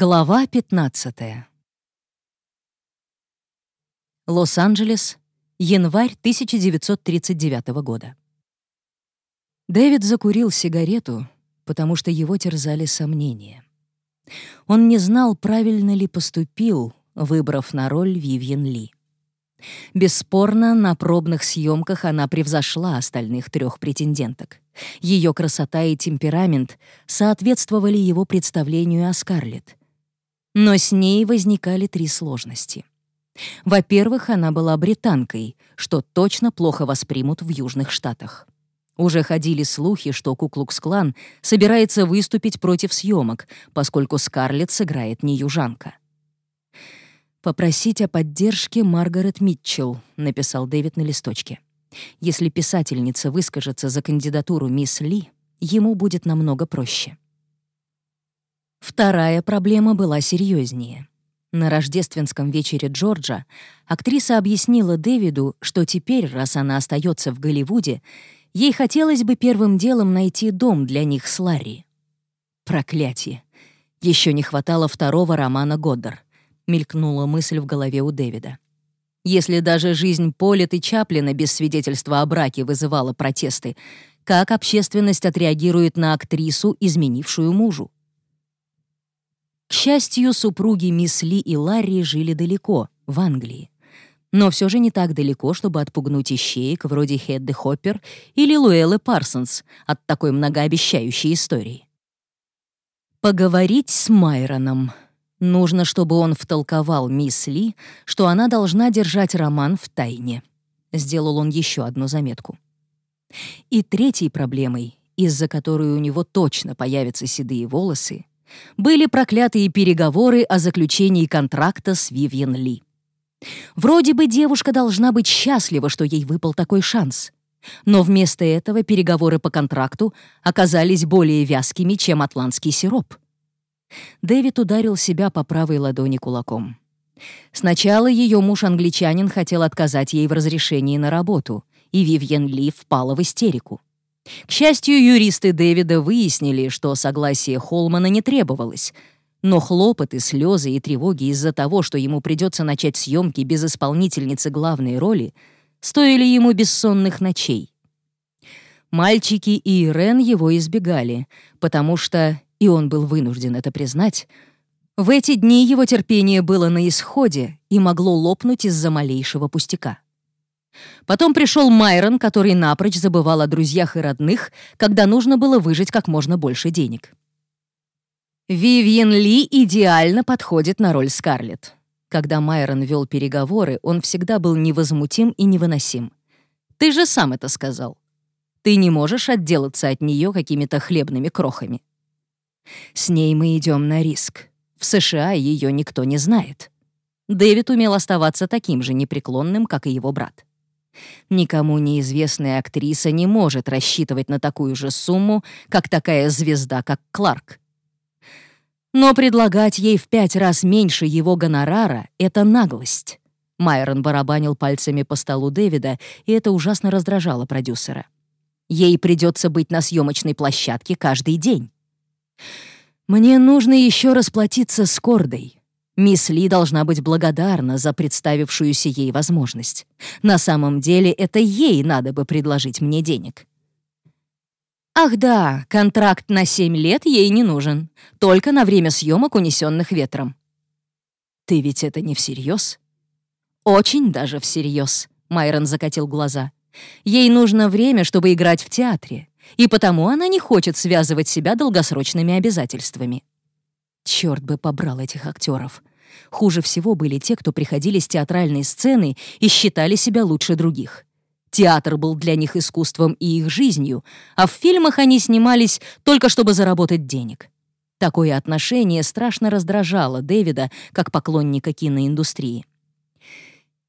Глава 15. Лос-Анджелес, январь 1939 года. Дэвид закурил сигарету, потому что его терзали сомнения. Он не знал, правильно ли поступил, выбрав на роль Вивьен Ли. Бесспорно, на пробных съемках она превзошла остальных трех претенденток. Ее красота и темперамент соответствовали его представлению о Скарлетт. Но с ней возникали три сложности. Во-первых, она была британкой, что точно плохо воспримут в Южных Штатах. Уже ходили слухи, что Куклукс-клан собирается выступить против съемок, поскольку Скарлетт сыграет не южанка. «Попросить о поддержке Маргарет Митчелл», — написал Дэвид на листочке. «Если писательница выскажется за кандидатуру мисс Ли, ему будет намного проще». Вторая проблема была серьезнее. На рождественском вечере Джорджа актриса объяснила Дэвиду, что теперь, раз она остается в Голливуде, ей хотелось бы первым делом найти дом для них с Ларри. Проклятие. Еще не хватало второго романа Годдер. Мелькнула мысль в голове у Дэвида. Если даже жизнь Полет и Чаплина без свидетельства о браке вызывала протесты, как общественность отреагирует на актрису, изменившую мужу? К счастью, супруги мисс Ли и Ларри жили далеко, в Англии. Но все же не так далеко, чтобы отпугнуть ищеек вроде Хедды Хоппер или Луэллы Парсонс от такой многообещающей истории. Поговорить с Майроном. Нужно, чтобы он втолковал мисс Ли, что она должна держать роман в тайне. Сделал он еще одну заметку. И третьей проблемой, из-за которой у него точно появятся седые волосы, были проклятые переговоры о заключении контракта с Вивьен Ли. Вроде бы девушка должна быть счастлива, что ей выпал такой шанс. Но вместо этого переговоры по контракту оказались более вязкими, чем атлантский сироп. Дэвид ударил себя по правой ладони кулаком. Сначала ее муж-англичанин хотел отказать ей в разрешении на работу, и Вивьен Ли впала в истерику. К счастью, юристы Дэвида выяснили, что согласие Холмана не требовалось, но хлопоты, слезы и тревоги из-за того, что ему придется начать съемки без исполнительницы главной роли, стоили ему бессонных ночей. Мальчики и Ирен его избегали, потому что, и он был вынужден это признать, в эти дни его терпение было на исходе и могло лопнуть из-за малейшего пустяка. Потом пришел Майрон, который напрочь забывал о друзьях и родных, когда нужно было выжить как можно больше денег. Вивьен Ли идеально подходит на роль Скарлетт. Когда Майрон вел переговоры, он всегда был невозмутим и невыносим. Ты же сам это сказал. Ты не можешь отделаться от нее какими-то хлебными крохами. С ней мы идем на риск. В США ее никто не знает. Дэвид умел оставаться таким же непреклонным, как и его брат. Никому неизвестная актриса не может рассчитывать на такую же сумму, как такая звезда, как Кларк. Но предлагать ей в пять раз меньше его гонорара — это наглость. Майрон барабанил пальцами по столу Дэвида, и это ужасно раздражало продюсера. Ей придется быть на съемочной площадке каждый день. «Мне нужно еще расплатиться с Кордой», Мисс Ли должна быть благодарна за представившуюся ей возможность. На самом деле это ей надо бы предложить мне денег. Ах да, контракт на семь лет ей не нужен. Только на время съемок, унесенных ветром. Ты ведь это не всерьез? Очень даже всерьез. Майрон закатил глаза. Ей нужно время, чтобы играть в театре, и потому она не хочет связывать себя долгосрочными обязательствами. Черт бы побрал этих актеров. Хуже всего были те, кто приходили с театральной сцены и считали себя лучше других. Театр был для них искусством и их жизнью, а в фильмах они снимались только чтобы заработать денег. Такое отношение страшно раздражало Дэвида как поклонника киноиндустрии.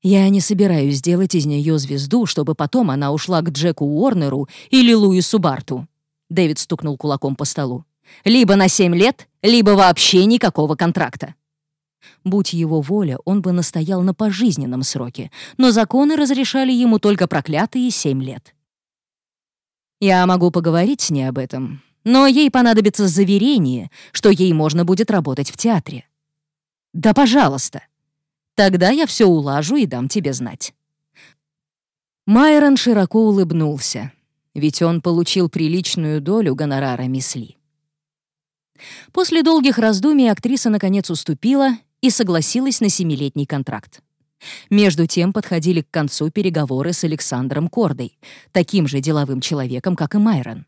Я не собираюсь сделать из нее звезду, чтобы потом она ушла к Джеку Уорнеру или Луису Барту. Дэвид стукнул кулаком по столу. Либо на семь лет, либо вообще никакого контракта. Будь его воля, он бы настоял на пожизненном сроке, но законы разрешали ему только проклятые семь лет. Я могу поговорить с ней об этом, Но ей понадобится заверение, что ей можно будет работать в театре. Да, пожалуйста. Тогда я все улажу и дам тебе знать. Майрон широко улыбнулся, ведь он получил приличную долю гонорара Мисли. После долгих раздумий актриса наконец уступила и согласилась на семилетний контракт. Между тем подходили к концу переговоры с Александром Кордой, таким же деловым человеком, как и Майрон.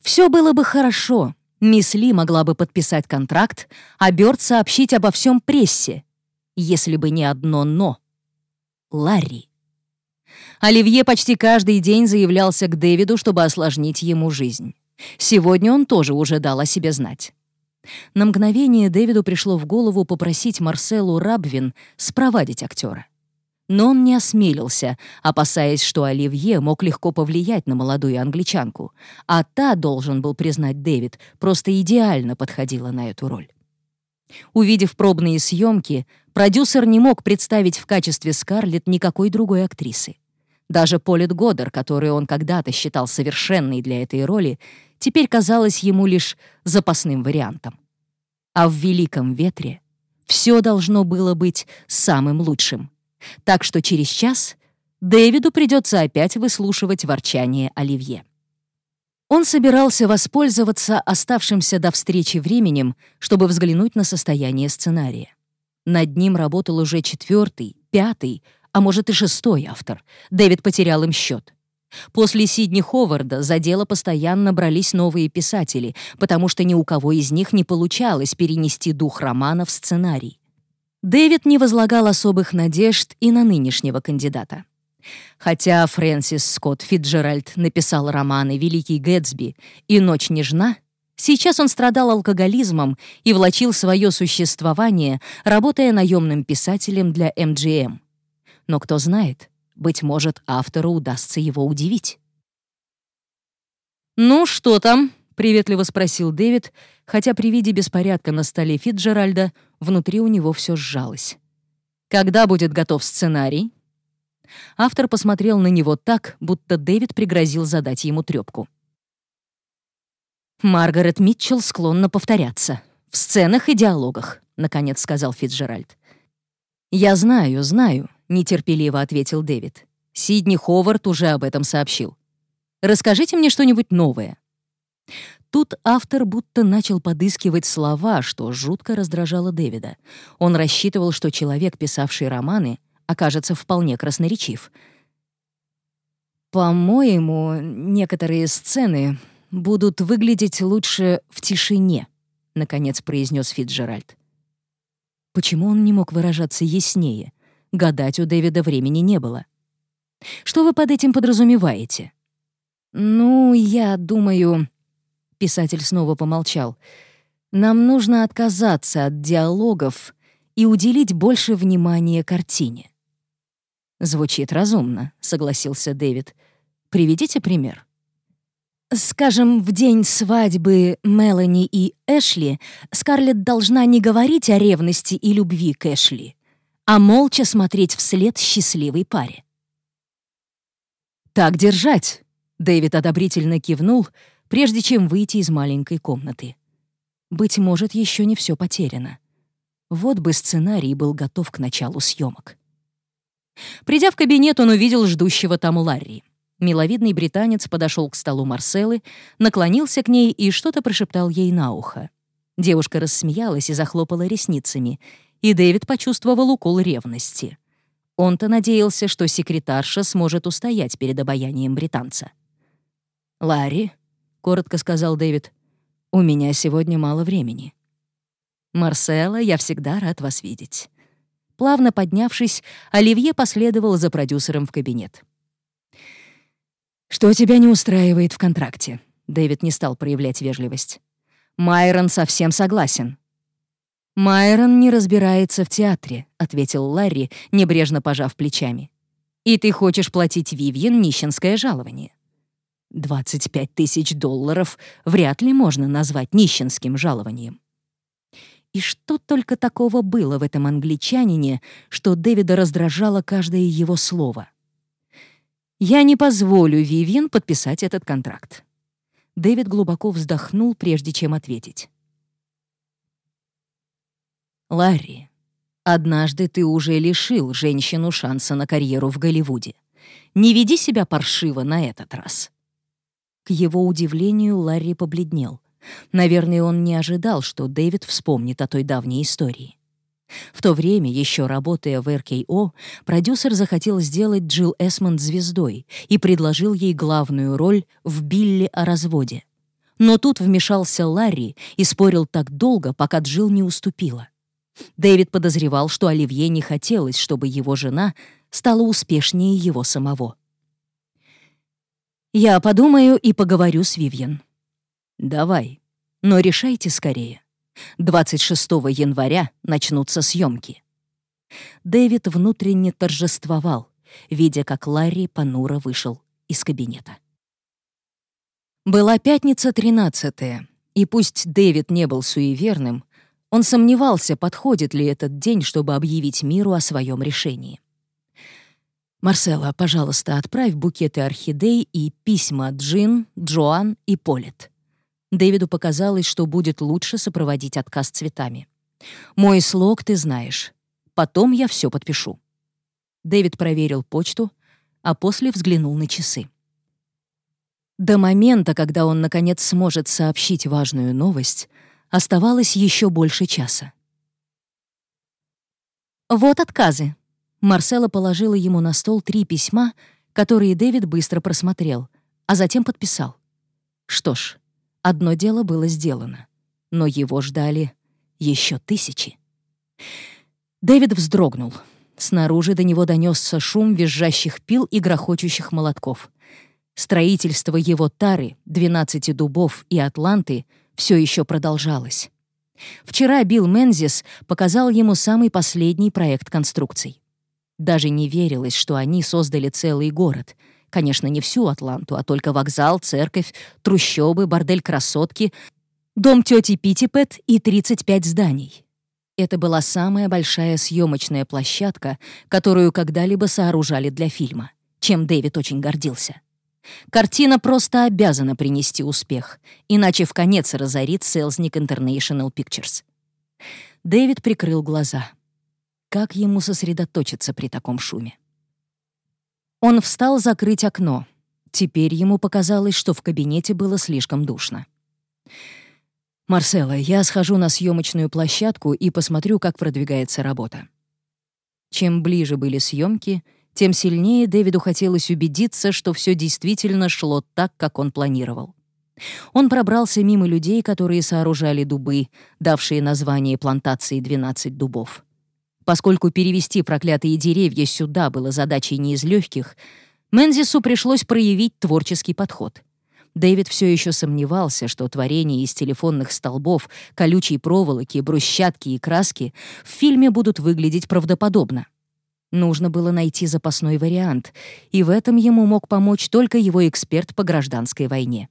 Все было бы хорошо. Мисс Ли могла бы подписать контракт, а Бёрд сообщить обо всем прессе, если бы не одно «но». Ларри. Оливье почти каждый день заявлялся к Дэвиду, чтобы осложнить ему жизнь. Сегодня он тоже уже дал о себе знать. На мгновение Дэвиду пришло в голову попросить Марселу Рабвин спровадить актера. Но он не осмелился, опасаясь, что Оливье мог легко повлиять на молодую англичанку, а та, должен был признать Дэвид, просто идеально подходила на эту роль. Увидев пробные съемки, продюсер не мог представить в качестве Скарлетт никакой другой актрисы. Даже Полит Годдер, которую он когда-то считал совершенной для этой роли, теперь казалась ему лишь запасным вариантом. А в «Великом ветре» все должно было быть самым лучшим. Так что через час Дэвиду придется опять выслушивать ворчание Оливье. Он собирался воспользоваться оставшимся до встречи временем, чтобы взглянуть на состояние сценария. Над ним работал уже четвертый, пятый, а может и шестой автор. Дэвид потерял им счет. После Сидни Ховарда за дело постоянно брались новые писатели, потому что ни у кого из них не получалось перенести дух романа в сценарий. Дэвид не возлагал особых надежд и на нынешнего кандидата. Хотя Фрэнсис Скотт Фитджеральд написал романы «Великий Гэтсби» и «Ночь нежна», сейчас он страдал алкоголизмом и влачил свое существование, работая наемным писателем для MGM. Но кто знает, быть может, автору удастся его удивить. «Ну, что там?» — приветливо спросил Дэвид, хотя при виде беспорядка на столе Фитджеральда внутри у него все сжалось. «Когда будет готов сценарий?» Автор посмотрел на него так, будто Дэвид пригрозил задать ему трёпку. «Маргарет Митчелл склонна повторяться. В сценах и диалогах», — наконец сказал Фитджеральд. «Я знаю, знаю», — нетерпеливо ответил Дэвид. «Сидни Ховард уже об этом сообщил. Расскажите мне что-нибудь новое». Тут автор будто начал подыскивать слова, что жутко раздражало Дэвида. Он рассчитывал, что человек, писавший романы, окажется вполне красноречив. «По-моему, некоторые сцены будут выглядеть лучше в тишине», — наконец произнес Фитджеральд. Почему он не мог выражаться яснее? Гадать у Дэвида времени не было. Что вы под этим подразумеваете? Ну, я думаю... Писатель снова помолчал. Нам нужно отказаться от диалогов и уделить больше внимания картине. Звучит разумно, согласился Дэвид. Приведите пример. Скажем, в день свадьбы Мелани и Эшли Скарлетт должна не говорить о ревности и любви к Эшли, а молча смотреть вслед счастливой паре. «Так держать!» — Дэвид одобрительно кивнул, прежде чем выйти из маленькой комнаты. Быть может, еще не все потеряно. Вот бы сценарий был готов к началу съемок. Придя в кабинет, он увидел ждущего там Ларри. Миловидный британец подошел к столу Марселы, наклонился к ней и что-то прошептал ей на ухо. Девушка рассмеялась и захлопала ресницами, и Дэвид почувствовал укол ревности. Он-то надеялся, что секретарша сможет устоять перед обаянием британца. «Ларри», — коротко сказал Дэвид, — «у меня сегодня мало времени». «Марсела, я всегда рад вас видеть». Плавно поднявшись, Оливье последовал за продюсером в кабинет. «Что тебя не устраивает в контракте?» Дэвид не стал проявлять вежливость. «Майрон совсем согласен». «Майрон не разбирается в театре», — ответил Ларри, небрежно пожав плечами. «И ты хочешь платить Вивьен нищенское жалование». «Двадцать пять тысяч долларов вряд ли можно назвать нищенским жалованием». И что только такого было в этом англичанине, что Дэвида раздражало каждое его слово — я не позволю Вивьен подписать этот контракт. Дэвид глубоко вздохнул, прежде чем ответить. «Ларри, однажды ты уже лишил женщину шанса на карьеру в Голливуде. Не веди себя паршиво на этот раз». К его удивлению Ларри побледнел. Наверное, он не ожидал, что Дэвид вспомнит о той давней истории. В то время, еще работая в РКО, продюсер захотел сделать Джилл Эсмонд звездой и предложил ей главную роль в «Билли о разводе». Но тут вмешался Ларри и спорил так долго, пока Джилл не уступила. Дэвид подозревал, что Оливье не хотелось, чтобы его жена стала успешнее его самого. «Я подумаю и поговорю с Вивьен». «Давай, но решайте скорее». 26 января начнутся съемки. Дэвид внутренне торжествовал, видя, как Ларри понуро вышел из кабинета. Была пятница 13 и пусть Дэвид не был суеверным, он сомневался, подходит ли этот день, чтобы объявить миру о своем решении. «Марсела, пожалуйста, отправь букеты орхидей и письма Джин, Джоан и Полет. Дэвиду показалось, что будет лучше сопроводить отказ цветами. «Мой слог ты знаешь. Потом я все подпишу». Дэвид проверил почту, а после взглянул на часы. До момента, когда он, наконец, сможет сообщить важную новость, оставалось еще больше часа. «Вот отказы». Марсела положила ему на стол три письма, которые Дэвид быстро просмотрел, а затем подписал. Что ж, Одно дело было сделано, но его ждали еще тысячи. Дэвид вздрогнул. Снаружи до него донесся шум визжащих пил и грохочущих молотков. Строительство его тары, двенадцати дубов и атланты все еще продолжалось. Вчера Билл Мензис показал ему самый последний проект конструкций. Даже не верилось, что они создали целый город — Конечно, не всю Атланту, а только вокзал, церковь, трущобы, бордель красотки, дом тети Питтипет и 35 зданий. Это была самая большая съемочная площадка, которую когда-либо сооружали для фильма, чем Дэвид очень гордился. Картина просто обязана принести успех, иначе в конец разорит Selznick International Pictures. Дэвид прикрыл глаза. Как ему сосредоточиться при таком шуме? Он встал закрыть окно. Теперь ему показалось, что в кабинете было слишком душно. «Марсела, я схожу на съемочную площадку и посмотрю, как продвигается работа». Чем ближе были съемки, тем сильнее Дэвиду хотелось убедиться, что все действительно шло так, как он планировал. Он пробрался мимо людей, которые сооружали дубы, давшие название плантации «12 дубов». Поскольку перевести проклятые деревья сюда было задачей не из легких, Мензису пришлось проявить творческий подход. Дэвид все еще сомневался, что творения из телефонных столбов, колючей проволоки, брусчатки и краски в фильме будут выглядеть правдоподобно. Нужно было найти запасной вариант, и в этом ему мог помочь только его эксперт по гражданской войне.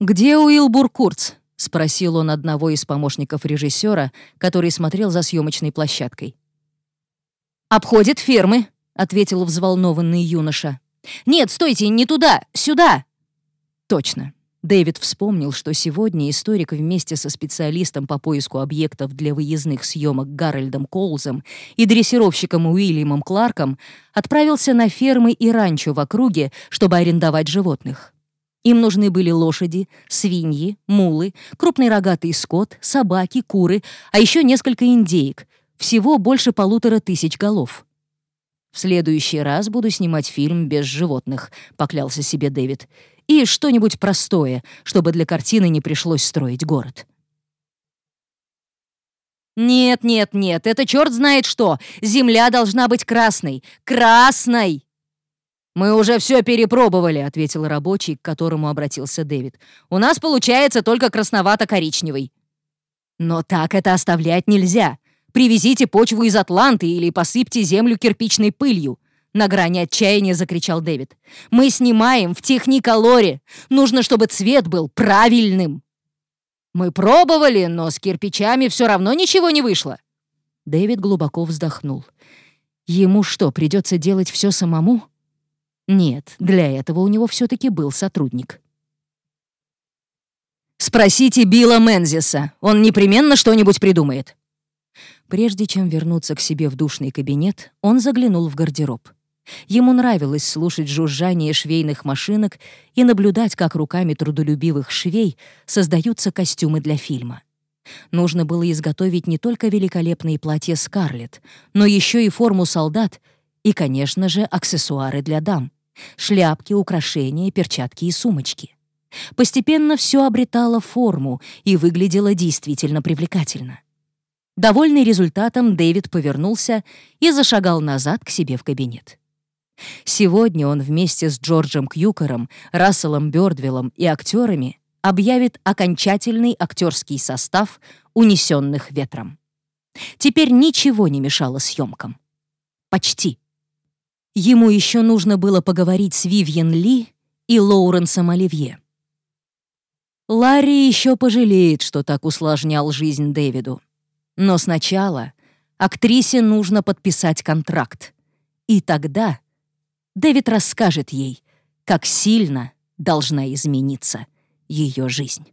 «Где Уилбур Курц?» — спросил он одного из помощников режиссера, который смотрел за съемочной площадкой. «Обходит фермы», — ответил взволнованный юноша. «Нет, стойте, не туда, сюда!» Точно. Дэвид вспомнил, что сегодня историк вместе со специалистом по поиску объектов для выездных съемок Гарольдом Коулзом и дрессировщиком Уильямом Кларком отправился на фермы и ранчо в округе, чтобы арендовать животных. Им нужны были лошади, свиньи, мулы, крупный рогатый скот, собаки, куры, а еще несколько индеек. Всего больше полутора тысяч голов. «В следующий раз буду снимать фильм без животных», — поклялся себе Дэвид. «И что-нибудь простое, чтобы для картины не пришлось строить город». «Нет, нет, нет, это черт знает что! Земля должна быть красной! Красной!» «Мы уже все перепробовали», — ответил рабочий, к которому обратился Дэвид. «У нас получается только красновато-коричневый». «Но так это оставлять нельзя. Привезите почву из Атланты или посыпьте землю кирпичной пылью», — на грани отчаяния закричал Дэвид. «Мы снимаем в техниколоре. Нужно, чтобы цвет был правильным». «Мы пробовали, но с кирпичами все равно ничего не вышло». Дэвид глубоко вздохнул. «Ему что, придется делать все самому?» Нет, для этого у него все-таки был сотрудник. Спросите Билла Мензиса, он непременно что-нибудь придумает». Прежде чем вернуться к себе в душный кабинет, он заглянул в гардероб. Ему нравилось слушать жужжание швейных машинок и наблюдать, как руками трудолюбивых швей создаются костюмы для фильма. Нужно было изготовить не только великолепные платья Скарлетт, но еще и форму солдат и, конечно же, аксессуары для дам. Шляпки, украшения, перчатки и сумочки. Постепенно все обретало форму и выглядело действительно привлекательно. Довольный результатом, Дэвид повернулся и зашагал назад к себе в кабинет. Сегодня он вместе с Джорджем Кьюкером, Расселом Бёрдвиллом и актерами объявит окончательный актерский состав «Унесенных ветром». Теперь ничего не мешало съемкам. Почти. Ему еще нужно было поговорить с Вивьен Ли и Лоуренсом Оливье. Ларри еще пожалеет, что так усложнял жизнь Дэвиду. Но сначала актрисе нужно подписать контракт. И тогда Дэвид расскажет ей, как сильно должна измениться ее жизнь.